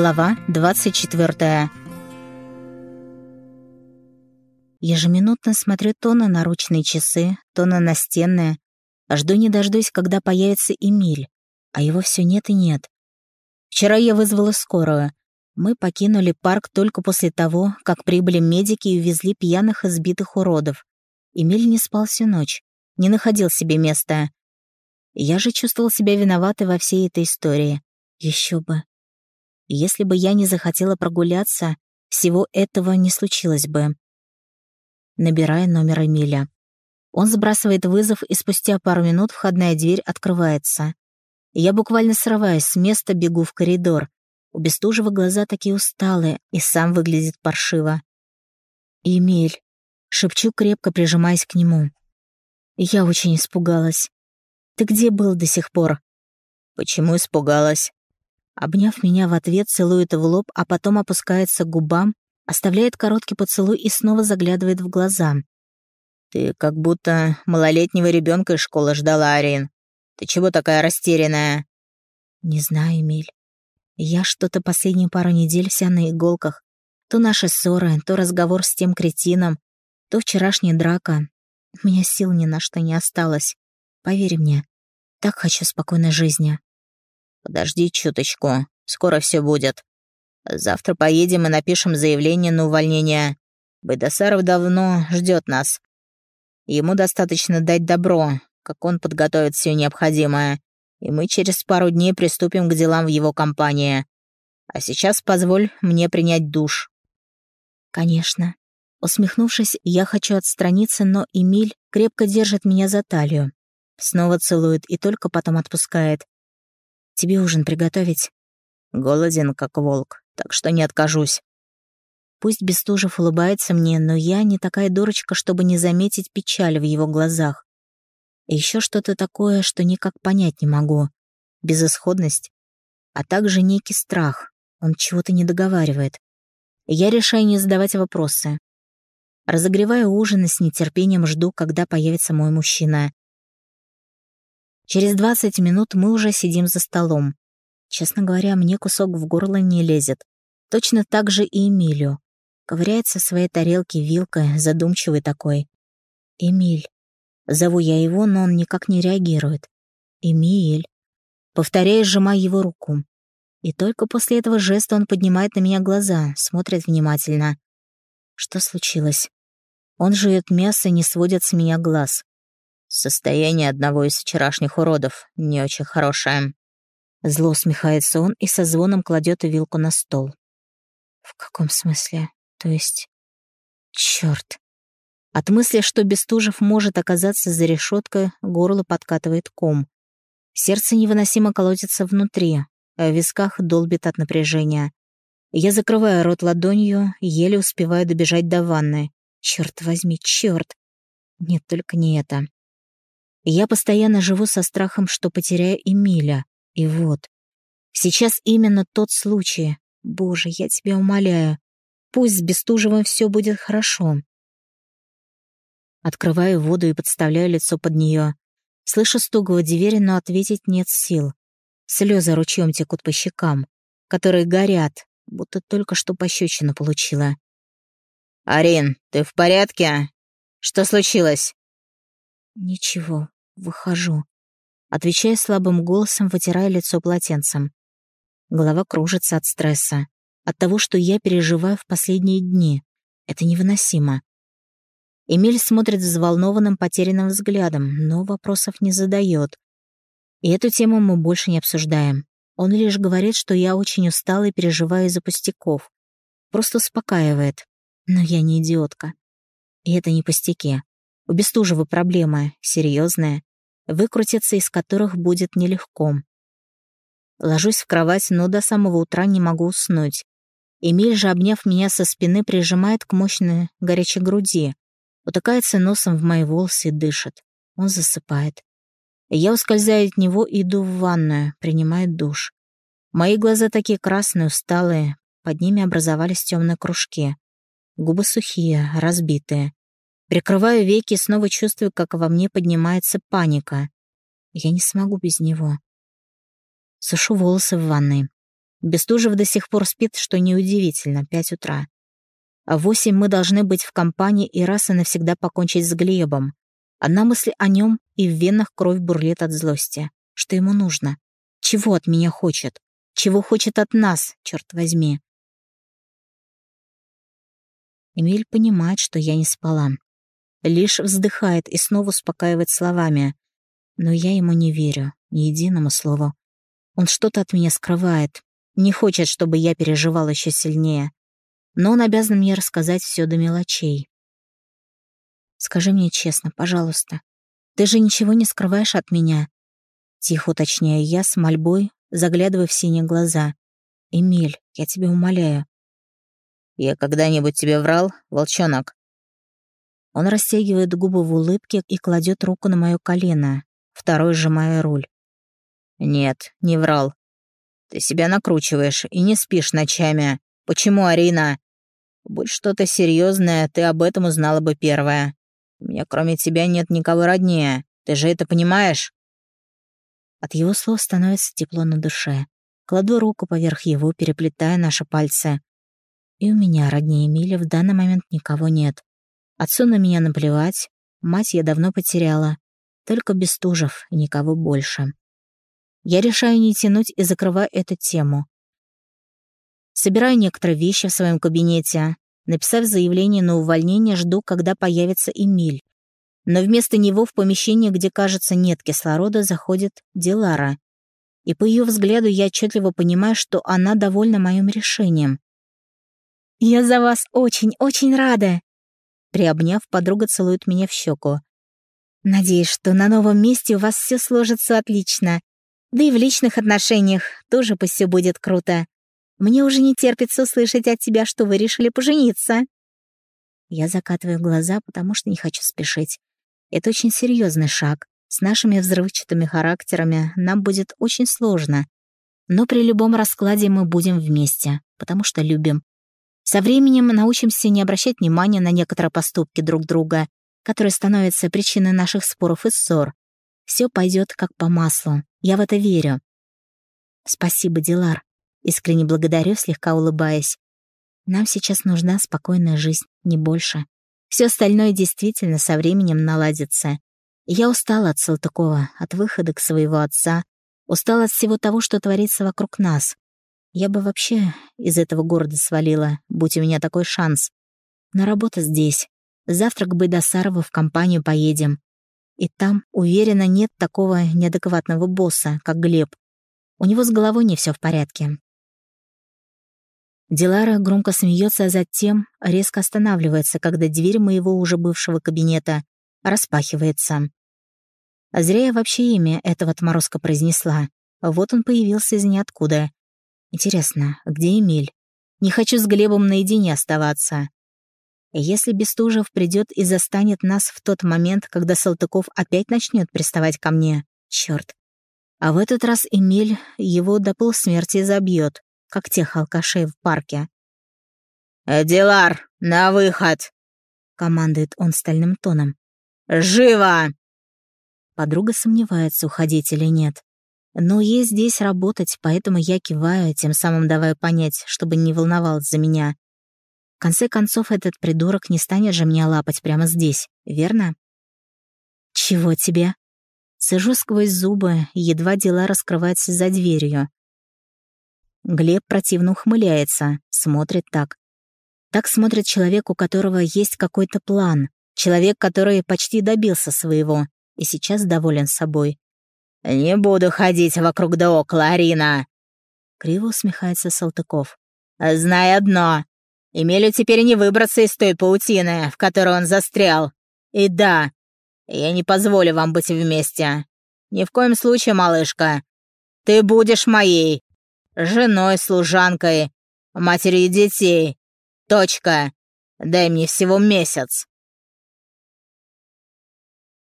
Глава 24 Ежеминутно смотрю то на наручные часы, то на настенные. Жду не дождусь, когда появится Эмиль, а его все нет и нет. Вчера я вызвала скорую. Мы покинули парк только после того, как прибыли медики и увезли пьяных избитых уродов. Эмиль не спал всю ночь, не находил себе места. Я же чувствовал себя виноватой во всей этой истории. Еще бы. Если бы я не захотела прогуляться, всего этого не случилось бы. Набирая номер Эмиля. Он сбрасывает вызов, и спустя пару минут входная дверь открывается. Я буквально срываюсь с места, бегу в коридор. У Бестужева глаза такие усталые, и сам выглядит паршиво. «Эмиль», — шепчу, крепко прижимаясь к нему. Я очень испугалась. «Ты где был до сих пор?» «Почему испугалась?» Обняв меня в ответ, целует в лоб, а потом опускается к губам, оставляет короткий поцелуй и снова заглядывает в глаза. «Ты как будто малолетнего ребенка из школы ждала, Арин. Ты чего такая растерянная?» «Не знаю, Эмиль. Я что-то последние пару недель вся на иголках. То наши ссоры, то разговор с тем кретином, то вчерашняя драка. У меня сил ни на что не осталось. Поверь мне, так хочу спокойной жизни. Подожди чуточку, скоро все будет. Завтра поедем и напишем заявление на увольнение. Байдасаров давно ждет нас. Ему достаточно дать добро, как он подготовит все необходимое, и мы через пару дней приступим к делам в его компании. А сейчас позволь мне принять душ». «Конечно». Усмехнувшись, я хочу отстраниться, но Эмиль крепко держит меня за талию. Снова целует и только потом отпускает. Тебе ужин приготовить?» «Голоден, как волк, так что не откажусь». Пусть Бестужев улыбается мне, но я не такая дурочка, чтобы не заметить печаль в его глазах. И еще что-то такое, что никак понять не могу. Безысходность, а также некий страх. Он чего-то не договаривает. Я решаю не задавать вопросы. Разогреваю ужин и с нетерпением жду, когда появится мой мужчина. Через 20 минут мы уже сидим за столом. Честно говоря, мне кусок в горло не лезет. Точно так же и Эмилю. Ковыряется в своей тарелке вилкой, задумчивый такой. «Эмиль». Зову я его, но он никак не реагирует. «Эмиль». Повторяю, сжимая его руку. И только после этого жеста он поднимает на меня глаза, смотрит внимательно. Что случилось? Он жует мясо и не сводит с меня глаз. Состояние одного из вчерашних уродов не очень хорошее. Зло усмехается он и со звоном кладет вилку на стол. В каком смысле? То есть... Чёрт. От мысли, что Бестужев может оказаться за решеткой, горло подкатывает ком. Сердце невыносимо колотится внутри, а в висках долбит от напряжения. Я закрываю рот ладонью, еле успеваю добежать до ванны. Черт возьми, черт! Нет, только не это. Я постоянно живу со страхом, что потеряю Эмиля. И вот. Сейчас именно тот случай. Боже, я тебя умоляю. Пусть с Бестужевым все будет хорошо. Открываю воду и подставляю лицо под нее. Слышу стук в двери, но ответить нет сил. Слезы ручьем текут по щекам, которые горят, будто только что пощечину получила. «Арин, ты в порядке? Что случилось?» «Ничего, выхожу», — отвечая слабым голосом, вытирая лицо полотенцем. Голова кружится от стресса, от того, что я переживаю в последние дни. Это невыносимо. Эмиль смотрит взволнованным, потерянным взглядом, но вопросов не задает. И эту тему мы больше не обсуждаем. Он лишь говорит, что я очень устала и переживаю из-за пустяков. Просто успокаивает. Но я не идиотка. И это не пустяки. У Бестужева проблемы, серьезные, выкрутиться из которых будет нелегко. Ложусь в кровать, но до самого утра не могу уснуть. Эмиль же, обняв меня со спины, прижимает к мощной горячей груди, утыкается носом в мои волосы и дышит. Он засыпает. Я ускользаю от него и иду в ванную, принимает душ. Мои глаза такие красные, усталые, под ними образовались темные кружки. Губы сухие, разбитые. Прикрываю веки и снова чувствую, как во мне поднимается паника. Я не смогу без него. Сушу волосы в ванной. Бестужев до сих пор спит, что неудивительно, пять утра. А в восемь мы должны быть в компании и раз и навсегда покончить с Глебом. Одна мысль о нем, и в венах кровь бурлит от злости. Что ему нужно? Чего от меня хочет? Чего хочет от нас, черт возьми? Эмиль понимает, что я не спала. Лишь вздыхает и снова успокаивает словами. Но я ему не верю, ни единому слову. Он что-то от меня скрывает. Не хочет, чтобы я переживал еще сильнее. Но он обязан мне рассказать все до мелочей. Скажи мне честно, пожалуйста. Ты же ничего не скрываешь от меня?» Тихо уточняю я с мольбой, заглядывая в синие глаза. «Эмиль, я тебя умоляю». «Я когда-нибудь тебе врал, волчонок?» Он растягивает губы в улыбке и кладет руку на мое колено, второй сжимая руль. «Нет, не врал. Ты себя накручиваешь и не спишь ночами. Почему, Арина? Будь что-то серьезное, ты об этом узнала бы первая. У меня кроме тебя нет никого роднее. Ты же это понимаешь?» От его слов становится тепло на душе. Кладу руку поверх его, переплетая наши пальцы. И у меня роднее Эмили в данный момент никого нет. Отцу на меня наплевать, мать я давно потеряла. Только Бестужев и никого больше. Я решаю не тянуть и закрываю эту тему. Собираю некоторые вещи в своем кабинете, Написав заявление на увольнение, жду, когда появится Эмиль. Но вместо него в помещение, где, кажется, нет кислорода, заходит Дилара. И по ее взгляду я отчетливо понимаю, что она довольна моим решением. «Я за вас очень-очень рада!» Приобняв, подруга целует меня в щеку. «Надеюсь, что на новом месте у вас все сложится отлично. Да и в личных отношениях тоже пусть все будет круто. Мне уже не терпится услышать от тебя, что вы решили пожениться». Я закатываю глаза, потому что не хочу спешить. Это очень серьезный шаг. С нашими взрывчатыми характерами нам будет очень сложно. Но при любом раскладе мы будем вместе, потому что любим. Со временем научимся не обращать внимания на некоторые поступки друг друга, которые становятся причиной наших споров и ссор. Все пойдет как по маслу. Я в это верю. Спасибо, Дилар. Искренне благодарю, слегка улыбаясь. Нам сейчас нужна спокойная жизнь, не больше. Все остальное действительно со временем наладится. Я устала от Салтыкова, от выхода к своего отца, устала от всего того, что творится вокруг нас. Я бы вообще из этого города свалила, будь у меня такой шанс. Но работа здесь. Завтра к Байдасарову в компанию поедем. И там, уверена, нет такого неадекватного босса, как Глеб. У него с головой не все в порядке. Дилара громко смеется, а затем резко останавливается, когда дверь моего уже бывшего кабинета распахивается. А зря я вообще имя этого отморозка произнесла. Вот он появился из ниоткуда. Интересно, где Эмиль? Не хочу с Глебом наедине оставаться. Если Бестужев придет и застанет нас в тот момент, когда Салтыков опять начнет приставать ко мне, черт. А в этот раз Эмиль его до полсмерти забьет как тех алкашей в парке. «Дилар, на выход!» — командует он стальным тоном. «Живо!» Подруга сомневается, уходить или нет. Но ей здесь работать, поэтому я киваю, тем самым давая понять, чтобы не волновалась за меня. В конце концов, этот придурок не станет же меня лапать прямо здесь, верно? «Чего тебе?» Сижу сквозь зубы, едва дела раскрываются за дверью. Глеб противно ухмыляется, смотрит так. Так смотрит человек, у которого есть какой-то план. Человек, который почти добился своего и сейчас доволен собой. «Не буду ходить вокруг да около, Арина!» Криво усмехается Салтыков. «Знай одно. Эмилю теперь не выбраться из той паутины, в которой он застрял. И да, я не позволю вам быть вместе. Ни в коем случае, малышка. Ты будешь моей, женой, служанкой, матерью детей. Точка. Дай мне всего месяц.